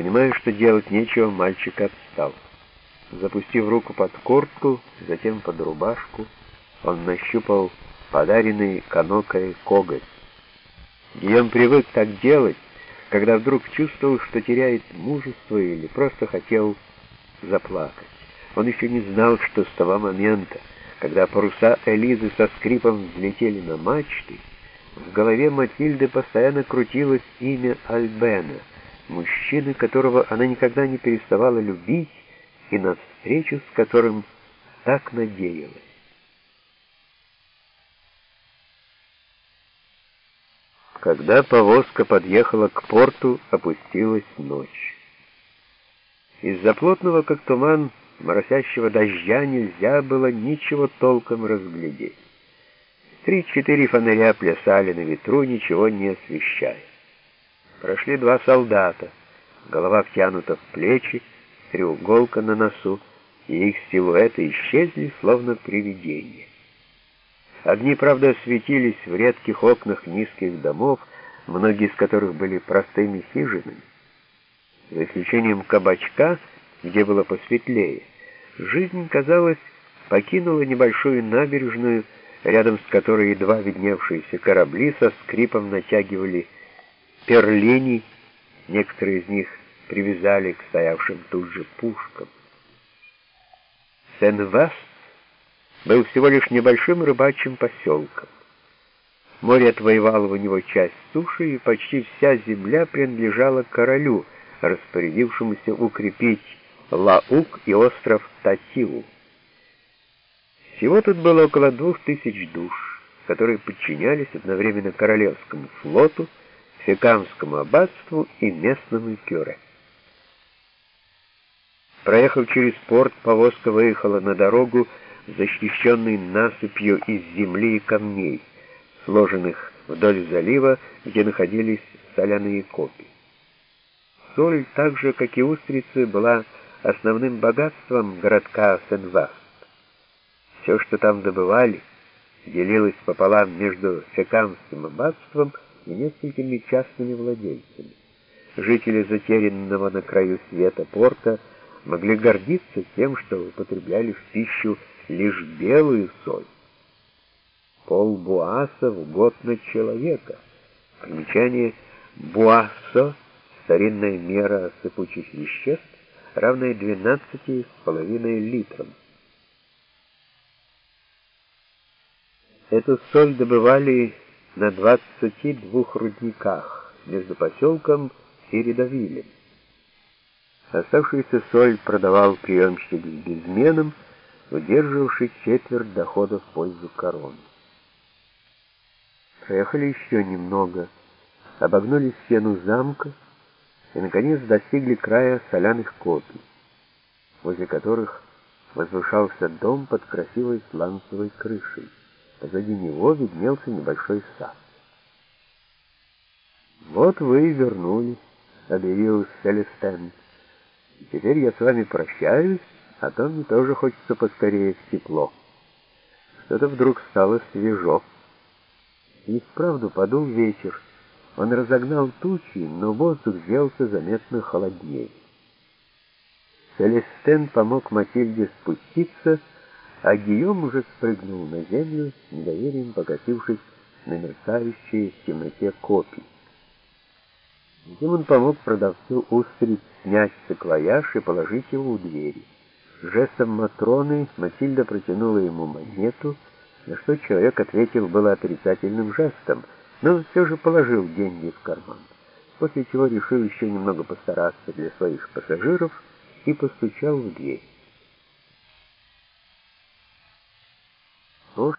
Понимая, что делать нечего, мальчик отстал. Запустив руку под куртку, затем под рубашку, он нащупал подаренный канокой коготь. Гийом привык так делать, когда вдруг чувствовал, что теряет мужество или просто хотел заплакать. Он еще не знал, что с того момента, когда паруса Элизы со скрипом взлетели на мачты, в голове Матильды постоянно крутилось имя Альбена, мужчины, которого она никогда не переставала любить и на встречу с которым так надеялась. Когда повозка подъехала к порту, опустилась ночь. Из-за плотного, как туман, моросящего дождя нельзя было ничего толком разглядеть. Три-четыре фонаря плясали на ветру, ничего не освещая. Прошли два солдата, голова втянута в плечи, треуголка на носу, и их силуэты исчезли, словно привидения. Огни, правда, светились в редких окнах низких домов, многие из которых были простыми хижинами. За исключением кабачка, где было посветлее, жизнь, казалось, покинула небольшую набережную, рядом с которой едва видневшиеся корабли со скрипом натягивали перлини, некоторые из них привязали к стоявшим тут же пушкам. Сен-Васт был всего лишь небольшим рыбачьим поселком. Море отвоевало у него часть суши, и почти вся земля принадлежала королю, распорядившемуся укрепить Лаук и остров Татиу. Всего тут было около двух тысяч душ, которые подчинялись одновременно королевскому флоту, фекамскому аббатству и местному кюре. Проехав через порт, повозка выехала на дорогу, защищенный насыпью из земли и камней, сложенных вдоль залива, где находились соляные копи. Соль, так же, как и устрицы, была основным богатством городка Сен-Васт. Все, что там добывали, делилось пополам между Фекамским аббатством и несколькими частными владельцами. Жители затерянного на краю света порта могли гордиться тем, что употребляли в пищу лишь белую соль. Пол буаса в год на человека. Примечание буасо — старинная мера сыпучих веществ, равная 12,5 литрам. Эту соль добывали на 22 рудниках между поселком и Рядовилем. Оставшуюся соль продавал приемщик с безменом, удерживавший четверть дохода в пользу короны. Проехали еще немного, обогнули стену замка и, наконец, достигли края соляных копий, возле которых возвышался дом под красивой сланцевой крышей. Позади него виднелся небольшой сад. «Вот вы и вернулись», — объявил Селестен. «Теперь я с вами прощаюсь, а то мне тоже хочется поскорее в тепло. Что-то вдруг стало свежо. И вправду подул вечер. Он разогнал тучи, но воздух сделался заметно холоднее. Целестен помог Матильде спуститься, а Гийом уже спрыгнул на землю, с недоверием покосившись на мерцающие в темноте копии. Затем он помог продавцу устриц снять саквояж и положить его у двери. Жестом Матроны Матильда протянула ему монету, на что человек ответил было отрицательным жестом, но все же положил деньги в карман, после чего решил еще немного постараться для своих пассажиров и постучал в дверь. то,